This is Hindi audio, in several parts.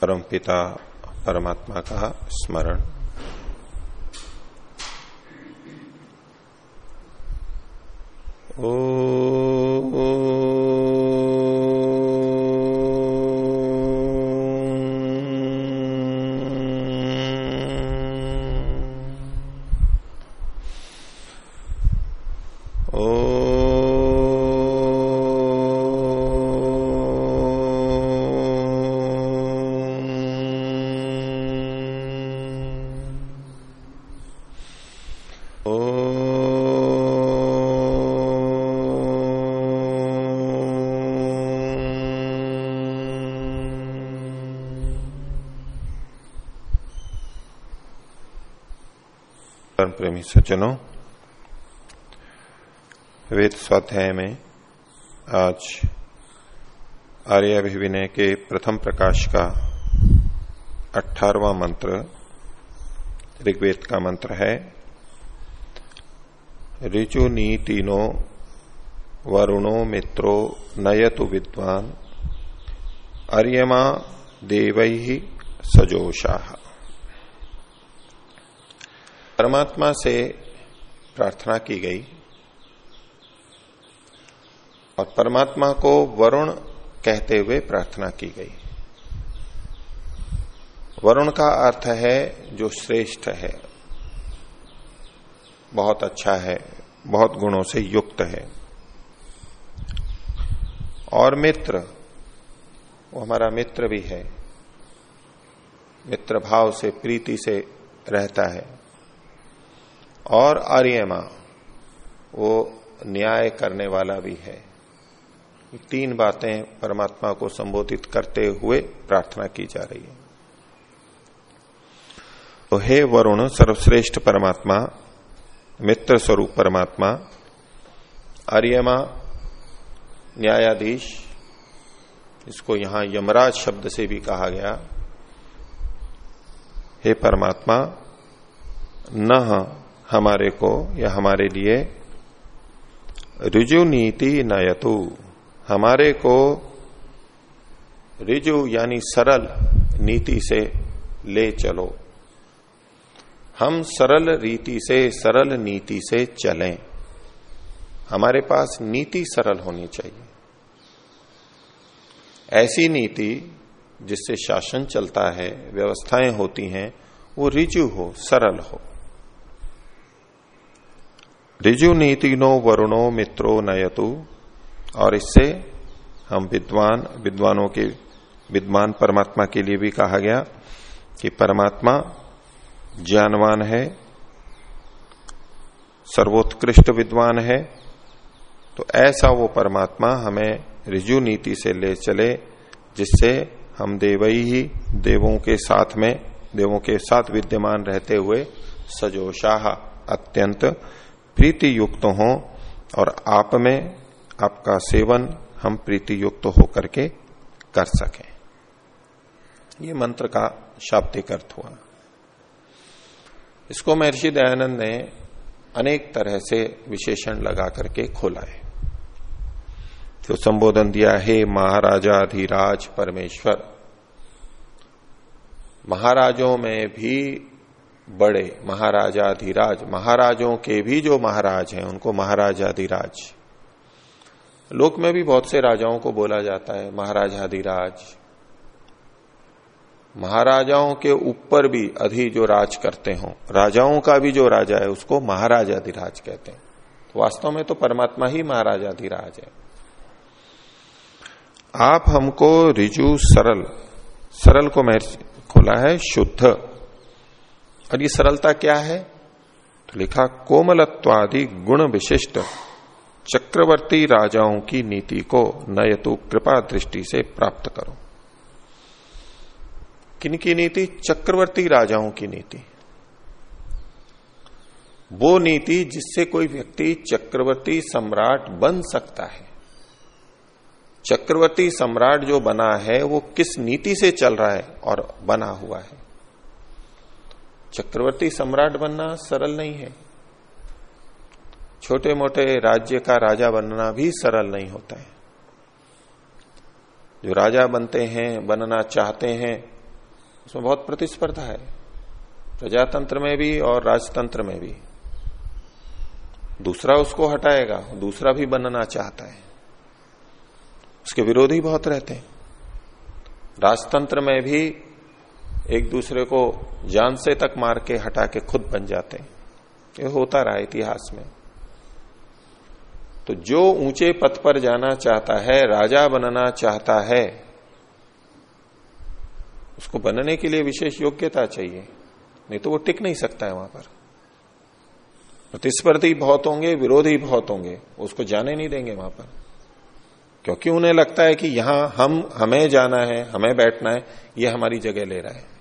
परमपिता परमात्मा का स्मरण। परम प्रेमी सज्जनों, वेद स्वाध्याय में आज आर्य अभिविनय के प्रथम प्रकाश का अठारवा मंत्र, ऋग्वेद का मंत्र है, ऋचु नीतिनो वरुणो मित्रो नयतु विद्वान, अर्यमा देवई सजोषा। परमात्मा से प्रार्थना की गई और परमात्मा को वरुण कहते हुए प्रार्थना की गई। वरुण का अर्थ है जो श्रेष्ठ है, बहुत अच्छा है, बहुत गुणों से युक्त है। और मित्र, वो हमारा मित्र भी है मित्र भाव से, प्रीति से रहता है। और आर्यमा, वो न्याय करने वाला भी है। तीन बातें परमात्मा को संबोधित करते हुए प्रार्थना की जा रही है। तो हे वरुण, सर्वश्रेष्ठ परमात्मा, मित्र स्वरूप परमात्मा, आर्यमा, न्यायाधीश, इसको यहाँ यमराज शब्द से भी कहा गया, हे परमात्मा, न हमारे को या हमारे लिए। ऋजु नीति नयतु। हमारे को ऋजु यानी सरल नीति से ले चलो। हम सरल रीति से, सरल नीति से चलें। हमारे पास नीति सरल होनी चाहिए। ऐसी नीति जिससे शासन चलता है, व्यवस्थाएँ होती हैं, वो रिजु हो, सरल हो। ऋजु नीति नो वरुणो मित्रो नयतु, और इससे हम विद्वान, विद्वानों के, विद्वान परमात्मा के लिए भी कहा गया कि परमात्मा ज्ञानवान है, सर्वोत्कृष्ट विद्वान है तो ऐसा वो परमात्मा हमें ऋजु नीति से ले चले, जिससे हम देवई ही देवों के साथ में, देवों के साथ विद्यमान रहते हुए सजोशाह अत्यंत प्रीति युक्त हो और आप में आपका सेवन हम प्रीति युक्त होकर के कर सकें। ये मंत्र का शाब्दिक अर्थ हुआ। इसको महर्षि दयानंद ने अनेक तरह से विशेषण लगा करके खोला है। जो संबोधन दिया, हे महाराजा धीराज परमेश्वर, महाराजों में भी बड़े महाराजाधिराज, महाराजों के भी जो महाराज हैं, उनको महाराजाधिराज। लोक में भी बहुत से राजाओं को बोला जाता है, महाराजाधिराज। महाराजाओं के ऊपर भी अधि जो राज करते हो, राजाओं का भी जो राजा है, उसको महाराजाधिराज कहते हैं। तो वास्तव में तो परमात्मा ही महाराजाधिराज है। आप हमको रिजु सरल सरल को मैं खोला है, शुद्ध। और ये सरलता क्या है? तो लिखा, कोमलत्वादि गुण विशिष्ट चक्रवर्ती राजाओं की नीति को नयतु कृपा दृष्टि से प्राप्त करो। किनकी नीति? चक्रवर्ती राजाओं की नीति। वो नीति जिससे कोई व्यक्ति चक्रवर्ती सम्राट बन सकता है। चक्रवर्ती सम्राट जो बना है, वो किस नीति से चल रहा है और बना हुआ है? चक्रवर्ती सम्राट बनना सरल नहीं है। छोटे मोटे राज्य का राजा बनना भी सरल नहीं होता है। जो राजा बनते हैं, बनना चाहते हैं, उसमें बहुत प्रतिस्पर्धा है। प्रजातंत्र में भी और राजतंत्र में भी। दूसरा उसको हटाएगा, दूसरा भी बनना चाहता है। उसके विरोधी बहुत रहते हैं। राजतंत्र में भी एक दूसरे को जान से तक मार के हटा के खुद बन जाते हैं। ये होता रहा इतिहास में। तो जो ऊँचे पद पर जाना चाहता है, राजा बनना चाहता है, उसको बनने के लिए विशेष योग्यता चाहिए। नहीं तो वो टिक नहीं सकता है वहाँ पर। प्रतिस्पर्धी बहुत होंगे, विरोधी बहुत होंगे, उसको जाने नहीं देंगे वहाँ पर। क्योंकि उन्हें लगता है कि यहाँ हम, हमें जाना है, हमें बैठना है, ये हमारी जगह ले रहा है।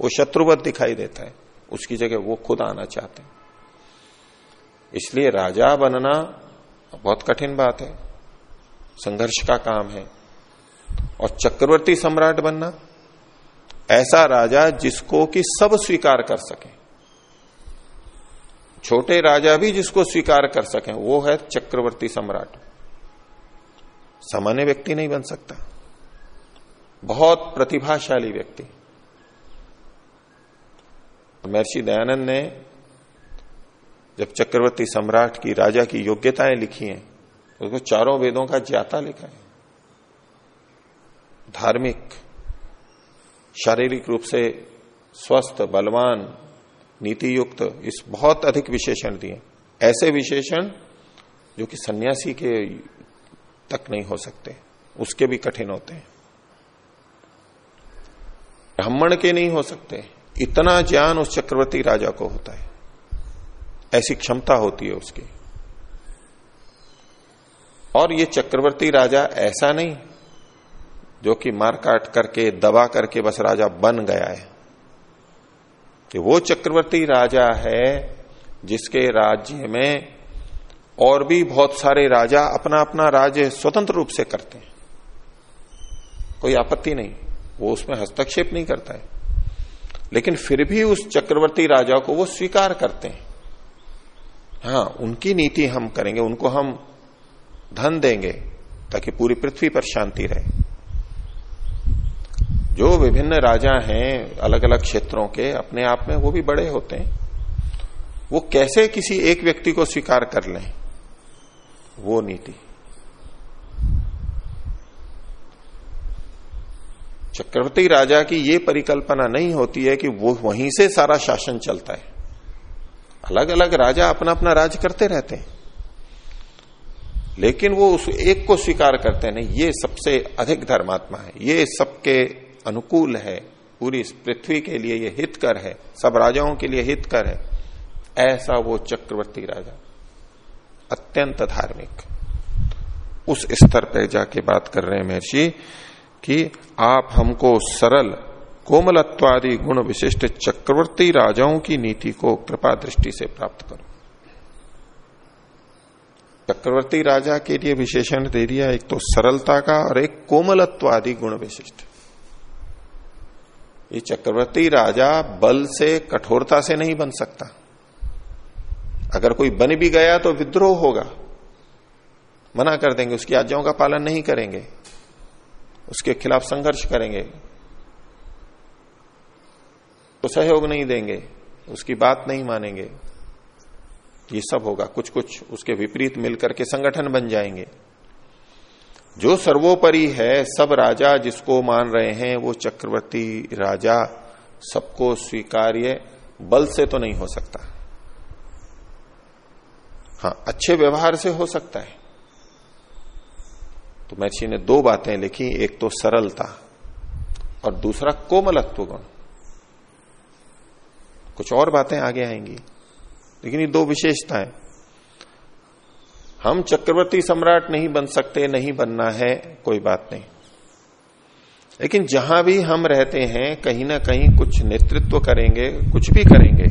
वो शत्रुवत दिखाई देता है। उसकी जगह वो खुद आना चाहते हैं। इसलिए राजा बनना बहुत कठिन बात है। संघर्ष का काम है। और चक्रवर्ती सम्राट बनना ऐसा राजा जिसको कि सब स्वीकार कर सके। छोटे राजा भी जिसको स्वीकार कर सके, वो है चक्रवर्ती सम्राट। सामान्य व्यक्ति नहीं बन सकता। बहुत प्रतिभाशाली व्यक्ति। महर्षि दयानंद ने जब चक्रवर्ती सम्राट की, राजा की योग्यताएँ लिखी हैं तो उसको चारों वेदों का ज्ञाता लिखा है। धार्मिक, शारीरिक रूप से स्वस्थ, बलवान नीति युक्त इस बहुत अधिक विशेषण दिए। ऐसे विशेषण जो कि सन्यासी के तक नहीं हो सकते, उसके भी कठिन होते हैं। ब्राह्मण के नहीं हो सकते। इतना ज्ञान उस चक्रवर्ती राजा को होता है। ऐसी क्षमता होती है उसकी। और ये चक्रवर्ती राजा ऐसा नहीं, जो कि मार काट करके, दबा करके बस राजा बन गया है। कि वो चक्रवर्ती राजा है, जिसके राज्य में और भी बहुत सारे राजा अपना अपना राज्य स्वतंत्र रूप से करते हैं। कोई आपत्ति नहीं, वो उसमें हस्तक्षेप नहीं करता है। लेकिन फिर भी उस चक्रवर्ती राजा को वो स्वीकार करते हैं। हाँ उनकी नीति हम करेंगे, उनको हम धन देंगे, ताकि पूरी पृथ्वी पर शांति रहे। जो विभिन्न राजा हैं अलग अलग क्षेत्रों के, अपने आप में वो भी बड़े होते हैं। वो कैसे किसी एक व्यक्ति को स्वीकार कर लें? वो नीति। चक्रवर्ती राजा की ये परिकल्पना नहीं होती है कि वो वहीं से सारा शासन चलता है। अलग अलग राजा अपना अपना राज करते रहते हैं। लेकिन वो उस एक को स्वीकार करते हैं, नहीं, ये सबसे अधिक धर्मात्मा है, ये सबके अनुकूल है, पूरी पृथ्वी के लिए ये हितकर है, सब राजाओं के लिए हितकर है। ऐसा वो चक्रवर्ती राजा, अत्यंत धार्मिक। उस स्तर पर जाके बात कर रहे हैं महर्षि कि आप हमको सरल, कोमलत्वादि गुण विशिष्ट चक्रवर्ती राजाओं की नीति को कृपा दृष्टि से प्राप्त करो। चक्रवर्ती राजा के लिए विशेषण दे दिया, एक तो सरलता का और एक कोमलत्वादि गुण विशिष्ट। ये चक्रवर्ती राजा बल से, कठोरता से नहीं बन सकता। अगर कोई बन भी गया तो विद्रोह होगा। मना कर देंगे, उसकी आज्ञाओं का पालन नहीं करेंगे। उसके खिलाफ संघर्ष करेंगे। तो सहयोग नहीं देंगे, उसकी बात नहीं मानेंगे। ये सब होगा कुछ कुछ उसके विपरीत मिलकर के संगठन बन जाएँगे। जो सर्वोपरि है, सब राजा जिसको मान रहे हैं, वो चक्रवर्ती राजा सबको स्वीकार्य, बल से तो नहीं हो सकता। हाँ अच्छे व्यवहार से हो सकता है। तो महर्षि ने दो बातें लिखी, एक तो सरलता और दूसरा कोमलत्व गुण। कुछ और बातें आगे आएँगी, लेकिन ये दो विशेषताएँ। हम चक्रवर्ती सम्राट नहीं बन सकते, नहीं बनना है, कोई बात नहीं। लेकिन जहाँ भी हम रहते हैं, कहीं ना कहीं कुछ नेतृत्व करेंगे, कुछ भी करेंगे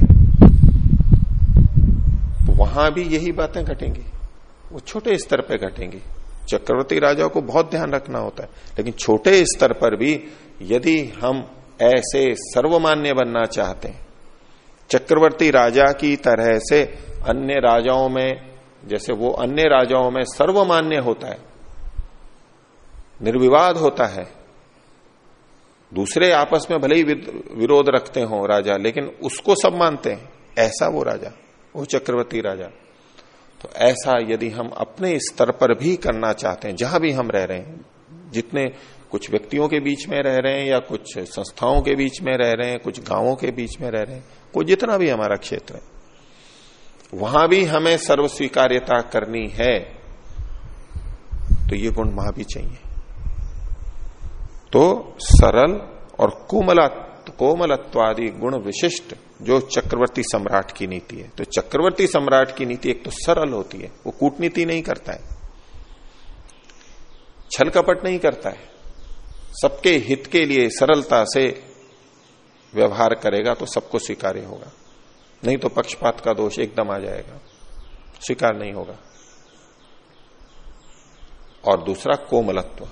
तो वहाँ भी यही बातें घटेंगी। वो छोटे स्तर पर घटेंगी। चक्रवर्ती राजा को बहुत ध्यान रखना होता है। लेकिन छोटे स्तर पर भी यदि हम ऐसे सर्वमान्य बनना चाहते हैं, चक्रवर्ती राजा की तरह से अन्य राजाओं में, जैसे वो अन्य राजाओं में सर्वमान्य होता है, निर्विवाद होता है, दूसरे आपस में भले ही विरोध रखते हो राजा, लेकिन उसको सब मानते हैं, ऐसा वो राजा, वो चक्रवर्ती राजा। तो ऐसा यदि हम अपने स्तर पर भी करना चाहते हैं, जहाँ भी हम रह रहे हैं, जितने कुछ व्यक्तियों के बीच में रह रहे हैं या कुछ संस्थाओं के बीच में रह रहे हैं, कुछ गाँवों के बीच में रह रहे हैं, कोई जितना भी हमारा क्षेत्र है, वहाँ भी हमें सर्व स्वीकार्यता करनी है तो ये गुण वहाँ भी चाहिए। तो सरल और कोमला कोमलत्वादि गुण विशिष्ट जो चक्रवर्ती सम्राट की नीति है। तो चक्रवर्ती सम्राट की नीति एक तो सरल होती है, वो कूटनीति नहीं करता है। छल कपट नहीं करता है। सबके हित के लिए सरलता से व्यवहार करेगा तो सबको स्वीकार्य होगा। नहीं तो पक्षपात का दोष एकदम आ जाएगा। स्वीकार नहीं होगा। और दूसरा कोमलत्व।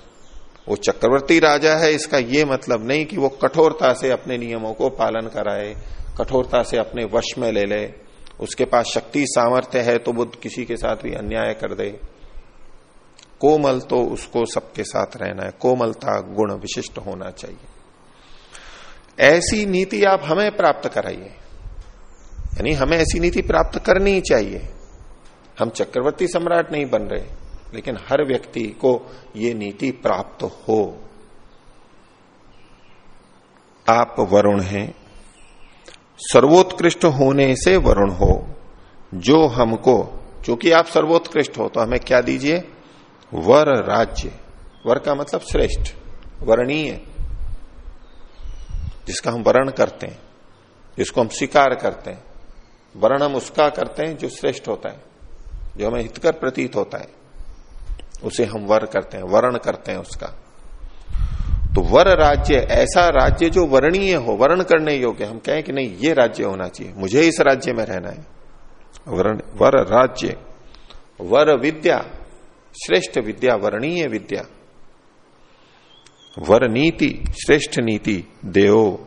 वो चक्रवर्ती राजा है, इसका ये मतलब नहीं कि वो कठोरता से अपने नियमों को पालन कराए कठोरता से अपने वश में ले ले। उसके पास शक्ति, सामर्थ्य है तो बुद्ध किसी के साथ भी अन्याय कर दे। कोमल तो उसको सबके साथ रहना है। कोमलता गुण विशिष्ट होना चाहिए। ऐसी नीति आप हमें प्राप्त कराइए। यानी हमें ऐसी नीति प्राप्त करनी चाहिए। हम चक्रवर्ती सम्राट नहीं बन रहे, लेकिन हर व्यक्ति को ये नीति प्राप्त हो। आप वरुण हैं। सर्वोत्कृष्ट होने से वरुण हो, जो हमको, चूँकि आप सर्वोत्कृष्ट हो तो हमें क्या दीजिए? वर राज्य। वर का मतलब श्रेष्ठ, वर्णीय, जिसका हम वर्ण करते हैं, जिसको हम स्वीकार करते हैं। वर्ण हम उसका करते हैं जो श्रेष्ठ होता है, जो हमें हितकर प्रतीत होता है। उसे हम वर करते हैं, वर्ण करते हैं उसका। तो वर राज्य, ऐसा राज्य जो वर्णीय हो, वर्ण करने योग्य, हम कहें कि नहीं, ये राज्य होना चाहिए, मुझे इस राज्य में रहना है। वर्ण, वर राज्य, वर विद्या, श्रेष्ठ विद्या, वर्णीय विद्या। वर नीति, श्रेष्ठ नीति देव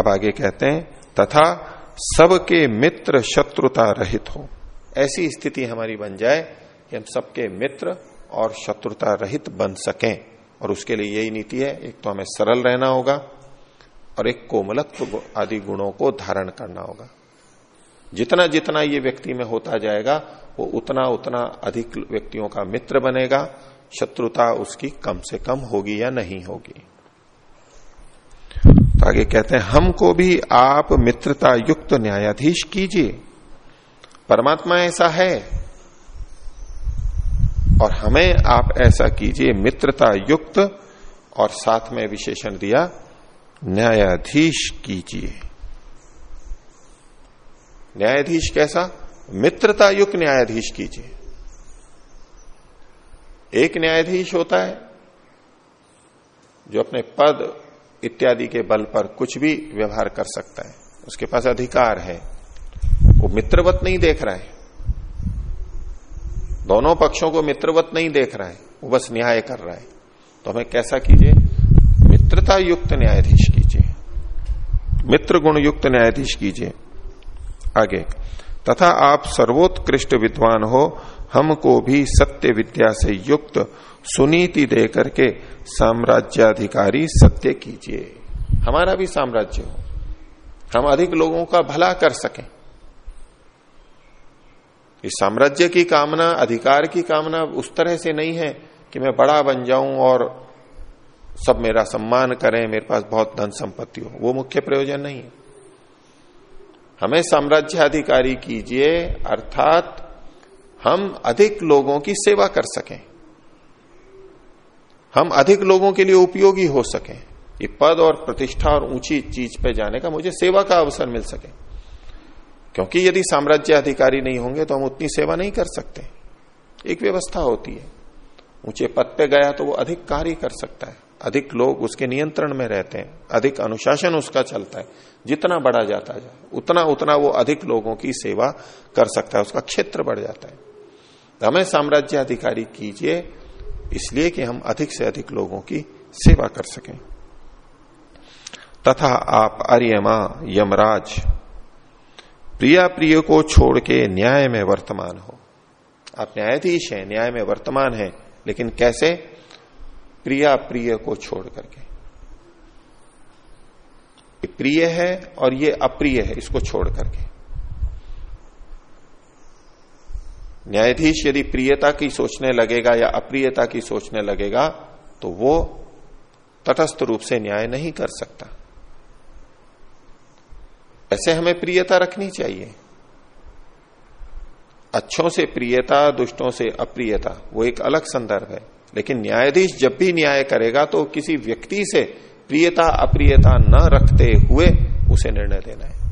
अब आगे कहते हैं, तथा सबके मित्र शत्रुता रहित हो। ऐसी स्थिति हमारी बन जाए कि हम सबके मित्र और शत्रुता रहित बन सकें। और उसके लिए यही नीति है, एक तो हमें सरल रहना होगा और एक कोमलत्व आदि गुणों को धारण करना होगा। जितना जितना ये व्यक्ति में होता जाएगा, वो उतना उतना अधिक व्यक्तियों का मित्र बनेगा। शत्रुता उसकी कम से कम होगी या नहीं होगी। तो आगे कहते हैं, हमको भी आप मित्रता युक्त न्यायाधीश कीजिए। परमात्मा ऐसा है और हमें आप ऐसा कीजिए, मित्रता युक्त और साथ में विशेषण दिया, न्यायाधीश कीजिए। न्यायाधीश कैसा? मित्रता युक्त न्यायाधीश कीजिए। एक न्यायाधीश होता है, जो अपने पद इत्यादि के बल पर कुछ भी व्यवहार कर सकता है, उसके पास अधिकार है, वो मित्रवत नहीं देख रहा है। दोनों पक्षों को मित्रवत नहीं देख रहा है, वो बस न्याय कर रहा है। तो हमें कैसा कीजिए? मित्रता युक्त न्यायाधीश कीजिए। मित्र गुण युक्त न्यायाधीश कीजिए। आगे, तथा आप सर्वोत्कृष्ट विद्वान हो हमको भी सत्य विद्या से युक्त सुनीति दे करके साम्राज्याधिकारी सत्य कीजिए। हमारा भी साम्राज्य हो। हम अधिक लोगों का भला कर सकें। इस साम्राज्य की कामना, अधिकार की कामना उस तरह से नहीं है कि मैं बड़ा बन जाऊँ और सब मेरा सम्मान करें, मेरे पास बहुत धन संपत्ति हो। वो मुख्य प्रयोजन नहीं है। हमें साम्राज्य अधिकारी कीजिए, अर्थात हम अधिक लोगों की सेवा कर सकें। हम अधिक लोगों के लिए उपयोगी हो सकें। ये पद और प्रतिष्ठा और ऊँची चीज़ पे जाने का मुझे सेवा का अवसर मिल सके। क्योंकि यदि साम्राज्य अधिकारी नहीं होंगे तो हम उतनी सेवा नहीं कर सकते। एक व्यवस्था होती है। ऊँचे पद पे गया तो वो अधिक कार्य कर सकता है। अधिक लोग उसके नियंत्रण में रहते हैं। अधिक अनुशासन उसका चलता है। जितना बढ़ा जाता है उतना उतना वो अधिक लोगों की सेवा कर सकता है। उसका क्षेत्र बढ़ जाता है। तो हमें साम्राज्य अधिकारी कीजिए, इसलिए कि हम अधिक से अधिक लोगों की सेवा कर सकें। तथा आप आर्यमा यमराज प्रिया प्रिय को छोड़ के न्याय में वर्तमान हो। आप न्यायाधीश हैं, न्याय में वर्तमान है, लेकिन कैसे? प्रिया प्रिय को छोड़ करके। प्रिय है और ये अप्रिय है, इसको छोड़ करके। न्यायाधीश यदि प्रियता की सोचने लगेगा या अप्रियता की सोचने लगेगा तो वो तटस्थ रूप से न्याय नहीं कर सकता। ऐसे हमें प्रियता रखनी चाहिए। अच्छों से प्रियता, दुष्टों से अप्रियता, वो एक अलग संदर्भ है। लेकिन न्यायाधीश जब भी न्याय करेगा तो किसी व्यक्ति से प्रियता, अप्रियता न रखते हुए उसे निर्णय देना है।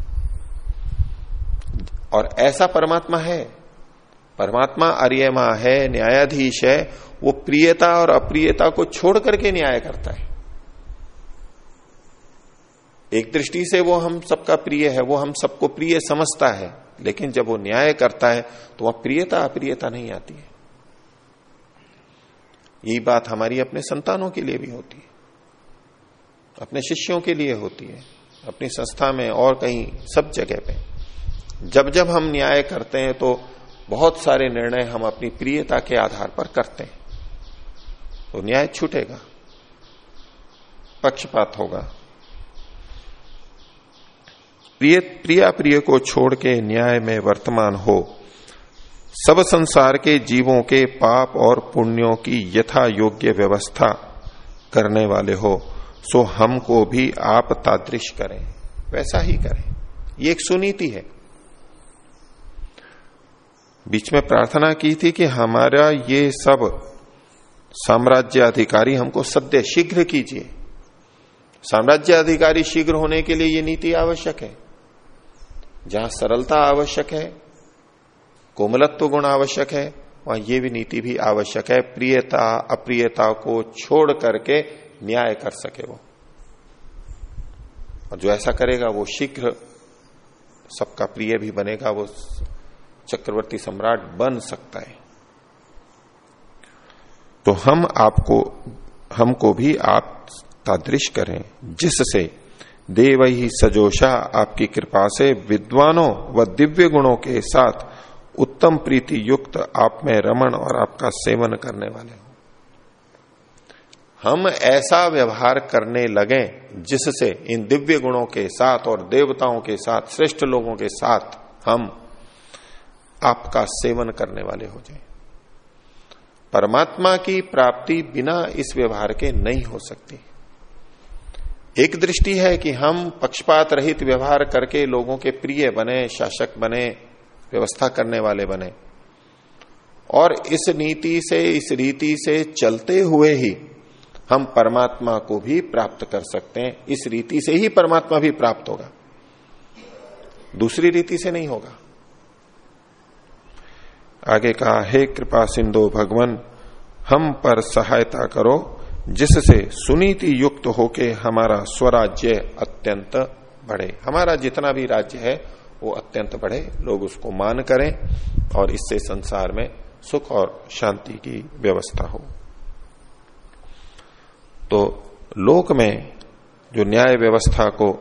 और ऐसा परमात्मा है। परमात्मा अर्यमा है, न्यायाधीश है, वो प्रियता और अप्रियता को छोड़ करके न्याय करता है। एक दृष्टि से वो हम सबका प्रिय है, वो हम सबको प्रिय समझता है, लेकिन जब वो न्याय करता है तो वह प्रियता अप्रियता नहीं आती है। यही बात हमारी अपने संतानों के लिए भी होती है, अपने शिष्यों के लिए होती है, अपनी संस्था में और कहीं सब जगह पे। जब जब हम न्याय करते हैं तो बहुत सारे निर्णय हम अपनी प्रियता के आधार पर करते हैं। तो न्याय छूटेगा, पक्षपात होगा। प्रिय प्रिया प्रिय को छोड़ के न्याय में वर्तमान हो। सब संसार के जीवों के पाप और पुण्यों की यथा योग्य व्यवस्था करने वाले हो, सो हमको भी आप तादृश करें। वैसा ही करें। ये एक सुनीति है। बीच में प्रार्थना की थी कि हमारा ये सब साम्राज्य अधिकारी हमको सद्य शीघ्र कीजिए। साम्राज्य अधिकारी शीघ्र होने के लिए ये नीति आवश्यक है। जहाँ सरलता आवश्यक है, कोमलत्व गुण आवश्यक है, वहाँ ये भी नीति भी आवश्यक है, प्रियता, अप्रियता को छोड़ करके न्याय कर सके वो। और जो ऐसा करेगा, वो शीघ्र सबका प्रिय भी बनेगा, वो चक्रवर्ती सम्राट बन सकता है। तो हम आपको, हमको भी आप तादृश करें, जिससे देव ही सजोषा, आपकी कृपा से विद्वानों व दिव्य गुणों के साथ उत्तम प्रीति युक्त आप में रमण और आपका सेवन करने वाले हो। हम ऐसा व्यवहार करने लगे जिससे इन दिव्य गुणों के साथ और देवताओं के साथ, श्रेष्ठ लोगों के साथ हम आपका सेवन करने वाले हो जाए। परमात्मा की प्राप्ति बिना इस व्यवहार के नहीं हो सकती। एक दृष्टि है कि हम पक्षपात रहित व्यवहार करके लोगों के प्रिय बने, शासक बने, व्यवस्था करने वाले बने। और इस नीति से, इस रीति से चलते हुए ही हम परमात्मा को भी प्राप्त कर सकते हैं। इस रीति से ही परमात्मा भी प्राप्त होगा। दूसरी रीति से नहीं होगा। आगे कहा, हे कृपा सिंधु भगवान, हम पर सहायता करो जिससे सुनीति युक्त होके हमारा स्वराज्य अत्यंत बढ़े। हमारा जितना भी राज्य है, वो अत्यंत बढ़े। लोग उसको मान करें और इससे संसार में सुख और शांति की व्यवस्था हो। तो लोक में जो न्याय व्यवस्था को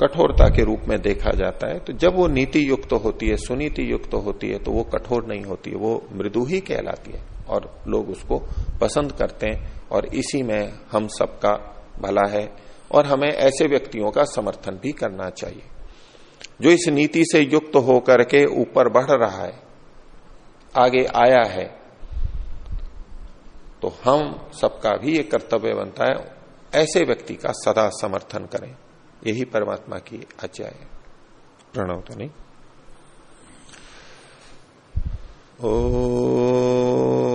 कठोरता के रूप में देखा जाता है तो जब वो नीति युक्त तो होती है सुनीति युक्त तो होती है तो वो कठोर नहीं होती है, वो मृदु ही कहलाती है। और लोग उसको पसंद करते हैं और इसी में हम सबका भला है और हमें ऐसे व्यक्तियों का समर्थन भी करना चाहिए। जो इस नीति से युक्त होकर के ऊपर बढ़ रहा है, आगे आया है तो हम सबका भी ये कर्तव्य बनता है, ऐसे व्यक्ति का सदा समर्थन करें। यही परमात्मा की आज्ञा है। प्रणव तो नहीं ओ